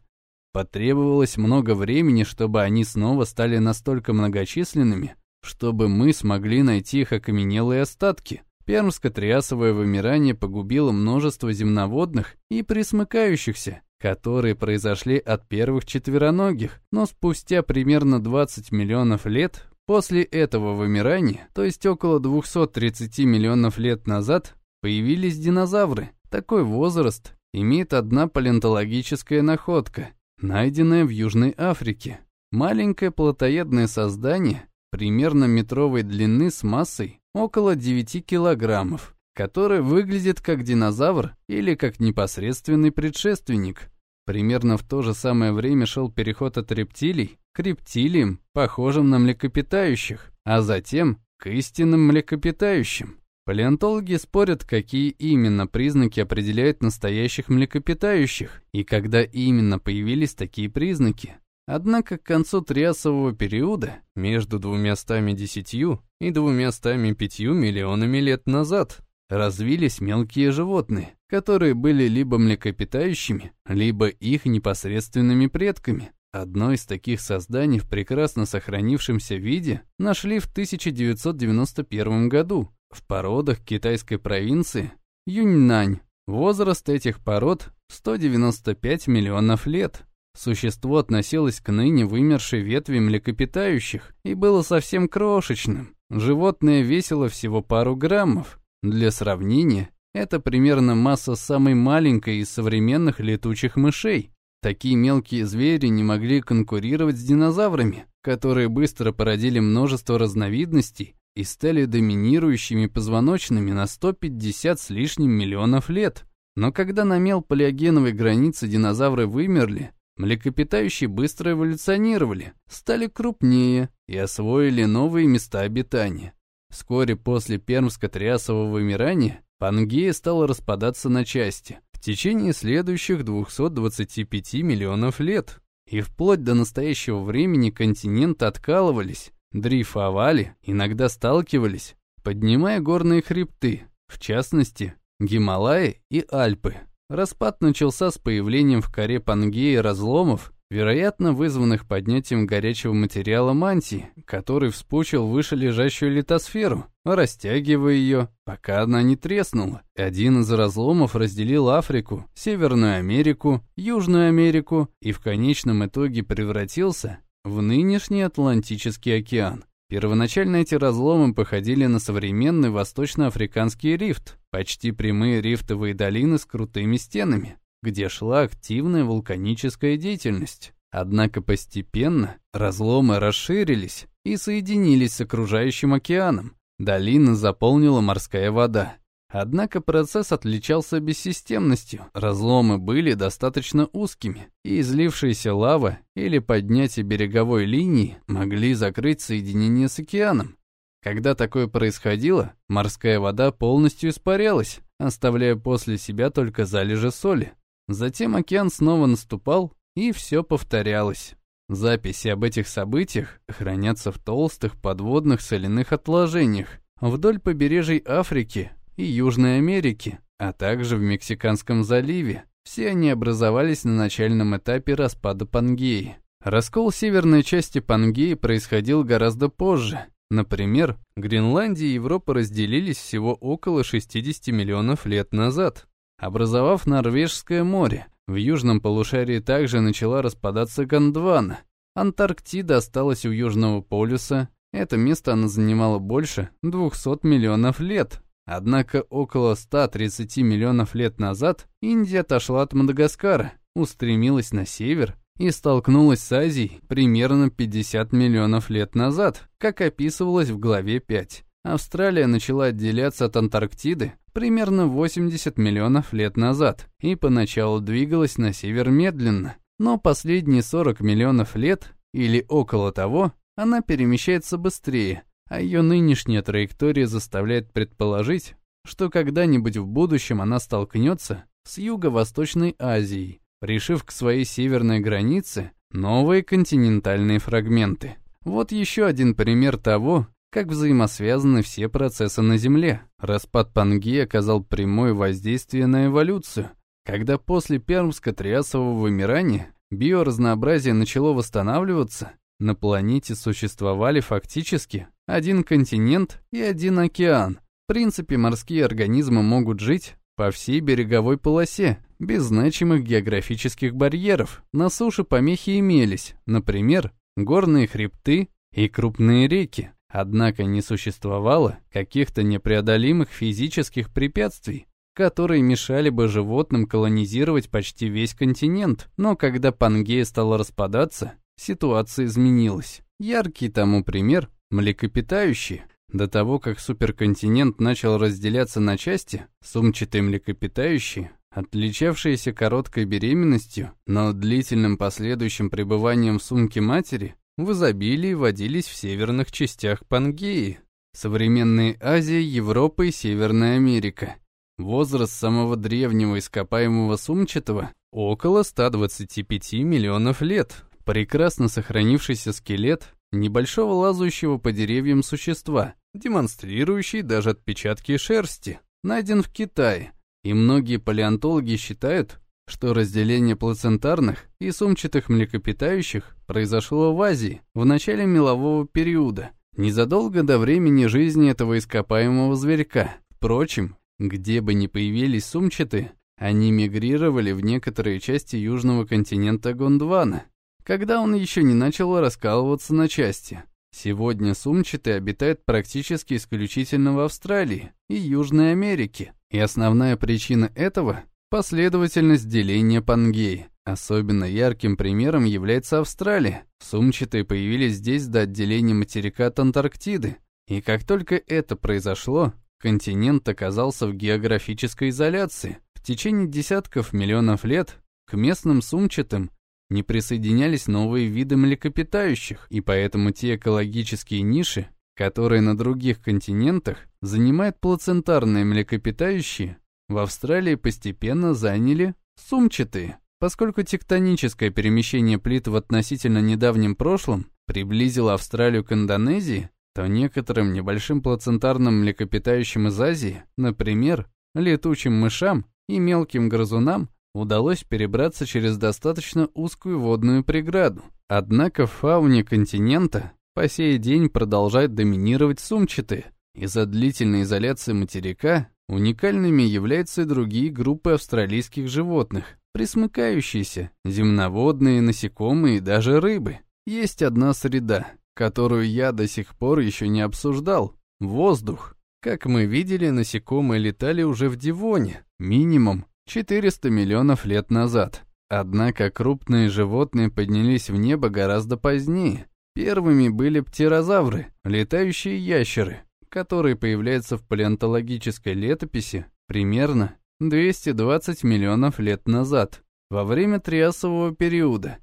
Потребовалось много времени, чтобы они снова стали настолько многочисленными, чтобы мы смогли найти их окаменелые остатки. Пермско-триасовое вымирание погубило множество земноводных и присмыкающихся, которые произошли от первых четвероногих, но спустя примерно 20 миллионов лет после этого вымирания, то есть около 230 миллионов лет назад, появились динозавры. Такой возраст имеет одна палеонтологическая находка, найденная в Южной Африке. Маленькое плотоядное создание, примерно метровой длины с массой около 9 килограммов, который выглядит как динозавр или как непосредственный предшественник. Примерно в то же самое время шел переход от рептилий к рептилиям, похожим на млекопитающих, а затем к истинным млекопитающим. Палеонтологи спорят, какие именно признаки определяют настоящих млекопитающих и когда именно появились такие признаки. Однако к концу триасового периода, между 210 и 205 миллионами лет назад, развились мелкие животные, которые были либо млекопитающими, либо их непосредственными предками. Одно из таких созданий в прекрасно сохранившемся виде нашли в 1991 году в породах китайской провинции Юньнань. Возраст этих пород 195 миллионов лет. Существо относилось к ныне вымершей ветви млекопитающих и было совсем крошечным. Животное весило всего пару граммов. Для сравнения, это примерно масса самой маленькой из современных летучих мышей. Такие мелкие звери не могли конкурировать с динозаврами, которые быстро породили множество разновидностей и стали доминирующими позвоночными на 150 с лишним миллионов лет. Но когда на мел-палеогеновой границе динозавры вымерли, Млекопитающие быстро эволюционировали, стали крупнее и освоили новые места обитания. Вскоре после пермско-триасового вымирания Пангея стала распадаться на части в течение следующих 225 миллионов лет. И вплоть до настоящего времени континенты откалывались, дрейфовали, иногда сталкивались, поднимая горные хребты, в частности, Гималаи и Альпы. Распад начался с появлением в коре Пангеи разломов, вероятно вызванных поднятием горячего материала мантии, который вспучил выше лежащую литосферу, растягивая ее, пока она не треснула. Один из разломов разделил Африку, Северную Америку, Южную Америку и в конечном итоге превратился в нынешний Атлантический океан. Первоначально эти разломы походили на современный восточноафриканский рифт, почти прямые рифтовые долины с крутыми стенами, где шла активная вулканическая деятельность. Однако постепенно разломы расширились и соединились с окружающим океаном. Долина заполнила морская вода. Однако процесс отличался бессистемностью. Разломы были достаточно узкими, и излившаяся лава или поднятие береговой линии могли закрыть соединение с океаном. Когда такое происходило, морская вода полностью испарялась, оставляя после себя только залежи соли. Затем океан снова наступал, и все повторялось. Записи об этих событиях хранятся в толстых подводных соляных отложениях вдоль побережий Африки, и Южной Америки, а также в Мексиканском заливе. Все они образовались на начальном этапе распада Пангеи. Раскол северной части Пангеи происходил гораздо позже. Например, Гренландия и Европа разделились всего около 60 миллионов лет назад, образовав Норвежское море. В южном полушарии также начала распадаться Гондвана. Антарктида осталась у Южного полюса. Это место она занимала больше 200 миллионов лет, Однако около 130 миллионов лет назад Индия отошла от Мадагаскара, устремилась на север и столкнулась с Азией примерно 50 миллионов лет назад, как описывалось в главе 5. Австралия начала отделяться от Антарктиды примерно 80 миллионов лет назад и поначалу двигалась на север медленно, но последние 40 миллионов лет или около того она перемещается быстрее, а ее нынешняя траектория заставляет предположить, что когда-нибудь в будущем она столкнется с Юго-Восточной Азией, пришив к своей северной границе новые континентальные фрагменты. Вот еще один пример того, как взаимосвязаны все процессы на Земле. Распад Пангеи оказал прямое воздействие на эволюцию. Когда после пермско-триасового вымирания биоразнообразие начало восстанавливаться, на планете существовали фактически один континент и один океан. В принципе, морские организмы могут жить по всей береговой полосе, без значимых географических барьеров. На суше помехи имелись, например, горные хребты и крупные реки. Однако не существовало каких-то непреодолимых физических препятствий, которые мешали бы животным колонизировать почти весь континент. Но когда Пангея стала распадаться, ситуация изменилась. Яркий тому пример – млекопитающие – до того, как суперконтинент начал разделяться на части, сумчатые млекопитающие, отличавшиеся короткой беременностью, но длительным последующим пребыванием в сумке матери, в изобилии водились в северных частях Пангеи, современной Азии, Европы и Северная Америка. Возраст самого древнего ископаемого сумчатого – около 125 миллионов лет. Прекрасно сохранившийся скелет небольшого лазающего по деревьям существа, демонстрирующий даже отпечатки шерсти, найден в Китае. И многие палеонтологи считают, что разделение плацентарных и сумчатых млекопитающих произошло в Азии в начале мелового периода, незадолго до времени жизни этого ископаемого зверька. Впрочем, где бы ни появились сумчатые, они мигрировали в некоторые части южного континента Гондвана, когда он еще не начал раскалываться на части. Сегодня сумчатый обитает практически исключительно в Австралии и Южной Америке, и основная причина этого – последовательность деления Пангеи. Особенно ярким примером является Австралия. Сумчатые появились здесь до отделения материка от Антарктиды, и как только это произошло, континент оказался в географической изоляции. В течение десятков миллионов лет к местным сумчатым не присоединялись новые виды млекопитающих, и поэтому те экологические ниши, которые на других континентах занимают плацентарные млекопитающие, в Австралии постепенно заняли сумчатые. Поскольку тектоническое перемещение плит в относительно недавнем прошлом приблизило Австралию к Индонезии, то некоторым небольшим плацентарным млекопитающим из Азии, например, летучим мышам и мелким грызунам, удалось перебраться через достаточно узкую водную преграду. Однако в фауне континента по сей день продолжают доминировать сумчатые. Из-за длительной изоляции материка уникальными являются и другие группы австралийских животных, присмыкающиеся, земноводные, насекомые и даже рыбы. Есть одна среда, которую я до сих пор еще не обсуждал – воздух. Как мы видели, насекомые летали уже в Дивоне, минимум 400 миллионов лет назад. Однако крупные животные поднялись в небо гораздо позднее. Первыми были птерозавры, летающие ящеры, которые появляются в палеонтологической летописи примерно 220 миллионов лет назад, во время Триасового периода.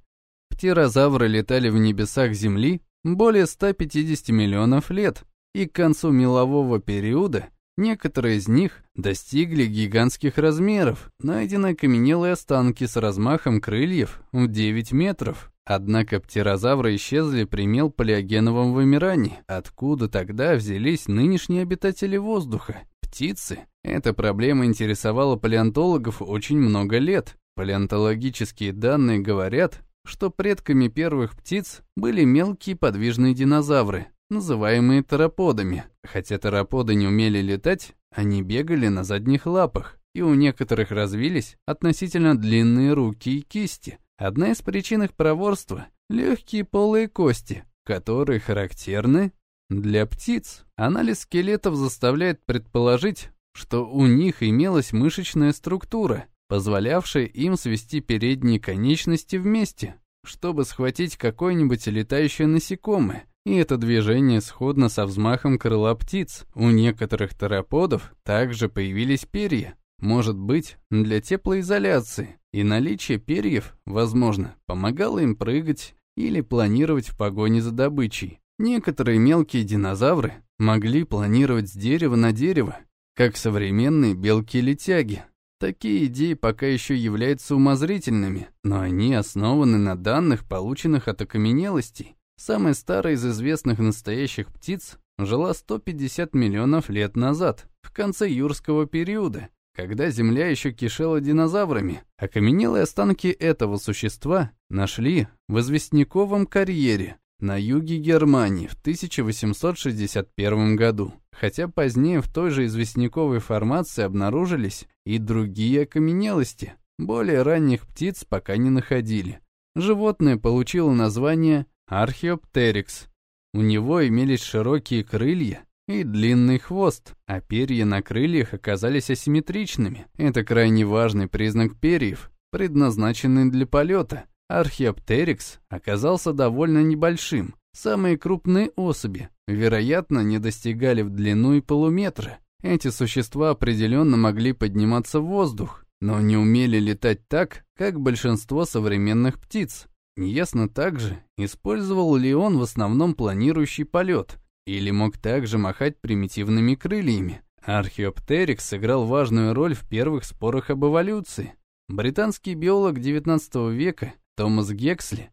Птерозавры летали в небесах Земли более 150 миллионов лет, и к концу мелового периода Некоторые из них достигли гигантских размеров, найдены окаменелые останки с размахом крыльев в 9 метров. Однако птерозавры исчезли при мелпалеогеновом вымирании. Откуда тогда взялись нынешние обитатели воздуха? Птицы. Эта проблема интересовала палеонтологов очень много лет. Палеонтологические данные говорят, что предками первых птиц были мелкие подвижные динозавры, называемые тераподами. Хотя тераподы не умели летать, они бегали на задних лапах, и у некоторых развились относительно длинные руки и кисти. Одна из причин их проворства – легкие полые кости, которые характерны для птиц. Анализ скелетов заставляет предположить, что у них имелась мышечная структура, позволявшее им свести передние конечности вместе, чтобы схватить какое-нибудь летающее насекомое. И это движение сходно со взмахом крыла птиц. У некоторых тераподов также появились перья. Может быть, для теплоизоляции. И наличие перьев, возможно, помогало им прыгать или планировать в погоне за добычей. Некоторые мелкие динозавры могли планировать с дерева на дерево, как современные белки-летяги. Такие идеи пока еще являются умозрительными, но они основаны на данных, полученных от окаменелостей. Самая старая из известных настоящих птиц жила 150 миллионов лет назад, в конце юрского периода, когда Земля еще кишела динозаврами. Окаменелые останки этого существа нашли в известняковом карьере на юге Германии в 1861 году, хотя позднее в той же известняковой формации обнаружились и другие окаменелости. Более ранних птиц пока не находили. Животное получило название археоптерикс. У него имелись широкие крылья и длинный хвост, а перья на крыльях оказались асимметричными. Это крайне важный признак перьев, предназначенный для полета. Археоптерикс оказался довольно небольшим. Самые крупные особи, вероятно, не достигали в длину и полуметра. Эти существа определенно могли подниматься в воздух, но не умели летать так, как большинство современных птиц. Неясно также, использовал ли он в основном планирующий полет, или мог также махать примитивными крыльями. Археоптерикс сыграл важную роль в первых спорах об эволюции. Британский биолог XIX века Томас Гексли,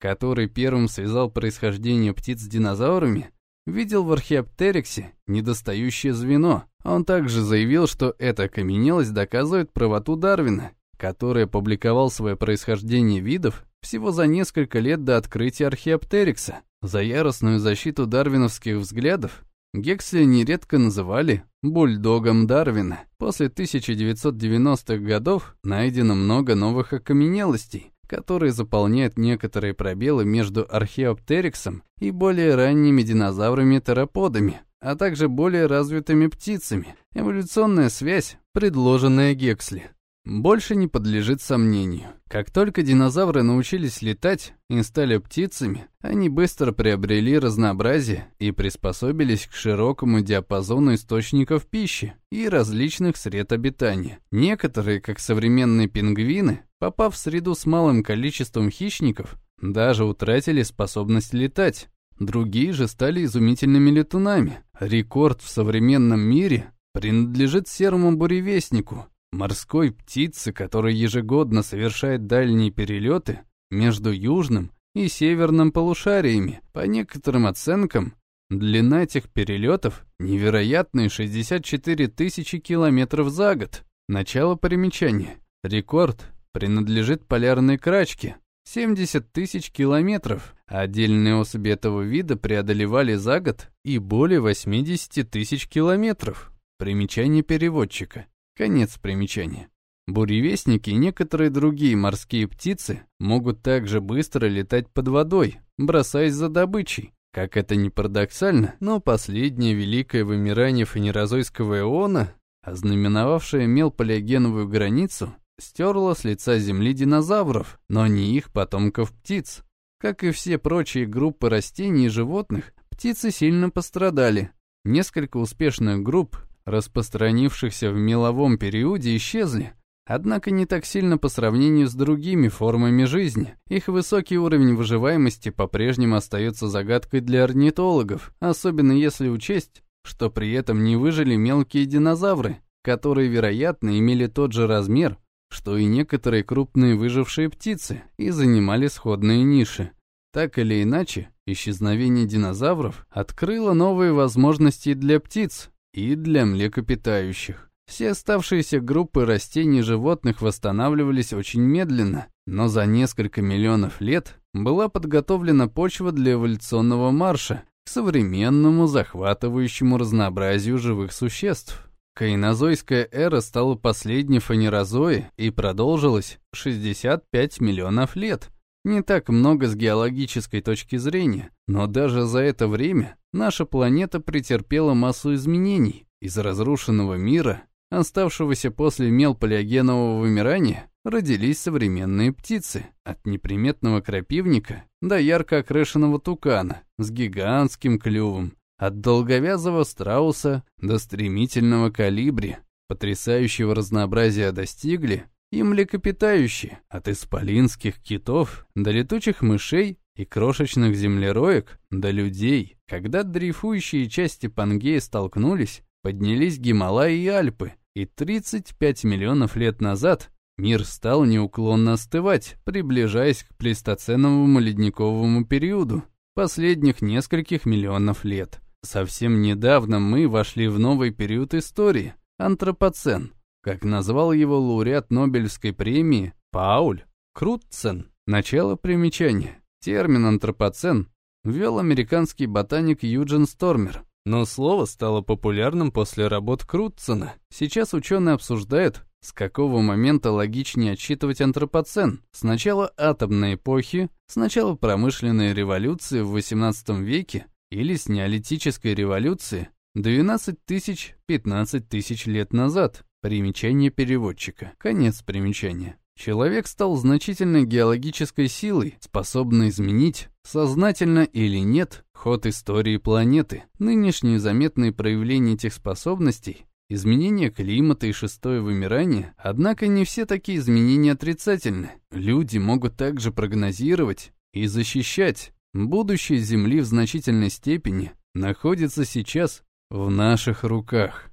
который первым связал происхождение птиц с динозаврами, видел в археоптериксе недостающее звено. Он также заявил, что эта окаменелость доказывает правоту Дарвина, который опубликовал свое происхождение видов всего за несколько лет до открытия археоптерикса. За яростную защиту дарвиновских взглядов Гексли нередко называли «бульдогом Дарвина». После 1990-х годов найдено много новых окаменелостей, которые заполняют некоторые пробелы между археоптериксом и более ранними динозаврами-тераподами, а также более развитыми птицами. Эволюционная связь, предложенная Гексли, больше не подлежит сомнению. Как только динозавры научились летать и стали птицами, они быстро приобрели разнообразие и приспособились к широкому диапазону источников пищи и различных сред обитания. Некоторые, как современные пингвины, попав в среду с малым количеством хищников, даже утратили способность летать. Другие же стали изумительными летунами. Рекорд в современном мире принадлежит серому буревестнику, морской птице, которая ежегодно совершает дальние перелеты между южным и северным полушариями. По некоторым оценкам, длина этих перелетов невероятные 64 тысячи километров за год. Начало примечания. Рекорд принадлежит полярной крачке. 70 тысяч километров. Отдельные особи этого вида преодолевали за год и более 80 тысяч километров. Примечание переводчика. Конец примечания. Буревестники и некоторые другие морские птицы могут также быстро летать под водой, бросаясь за добычей. Как это ни парадоксально, но последнее великое вымирание фанерозойского эона, ознаменовавшее мелполиогеновую границу, стерло с лица Земли динозавров, но не их потомков птиц. Как и все прочие группы растений и животных, птицы сильно пострадали. Несколько успешных групп распространившихся в меловом периоде, исчезли, однако не так сильно по сравнению с другими формами жизни. Их высокий уровень выживаемости по-прежнему остается загадкой для орнитологов, особенно если учесть, что при этом не выжили мелкие динозавры, которые, вероятно, имели тот же размер, что и некоторые крупные выжившие птицы, и занимали сходные ниши. Так или иначе, исчезновение динозавров открыло новые возможности для птиц, и для млекопитающих. Все оставшиеся группы растений и животных восстанавливались очень медленно, но за несколько миллионов лет была подготовлена почва для эволюционного марша к современному захватывающему разнообразию живых существ. Кайнозойская эра стала последней фанерозои и продолжилась 65 миллионов лет. Не так много с геологической точки зрения, но даже за это время наша планета претерпела массу изменений. Из разрушенного мира оставшегося после мелполиогенового вымирания, родились современные птицы, от неприметного крапивника до ярко окрашенного тукана с гигантским клювом, от долговязого страуса до стремительного калибри. Потрясающего разнообразия достигли и млекопитающие, от исполинских китов до летучих мышей и крошечных землероек до людей. Когда дрейфующие части Пангеи столкнулись, поднялись Гималаи и Альпы, и 35 миллионов лет назад мир стал неуклонно остывать, приближаясь к плейстоценовому ледниковому периоду последних нескольких миллионов лет. Совсем недавно мы вошли в новый период истории – антропоцен, как назвал его лауреат Нобелевской премии Пауль Крутцен. Начало примечания. Термин «антропоцен» ввел американский ботаник Юджин Стормер, но слово стало популярным после работ Крутцена. Сейчас ученые обсуждают, с какого момента логичнее отсчитывать антропоцен? С начала атомной эпохи, с начала промышленной революции в XVIII веке или с неолитической революции 12 тысяч, 15 тысяч лет назад. Примечание переводчика. Конец примечания. Человек стал значительной геологической силой, способной изменить, сознательно или нет, ход истории планеты. Нынешние заметные проявления этих способностей Изменение климата и шестое вымирание, однако не все такие изменения отрицательны. Люди могут также прогнозировать и защищать. Будущее Земли в значительной степени находится сейчас в наших руках.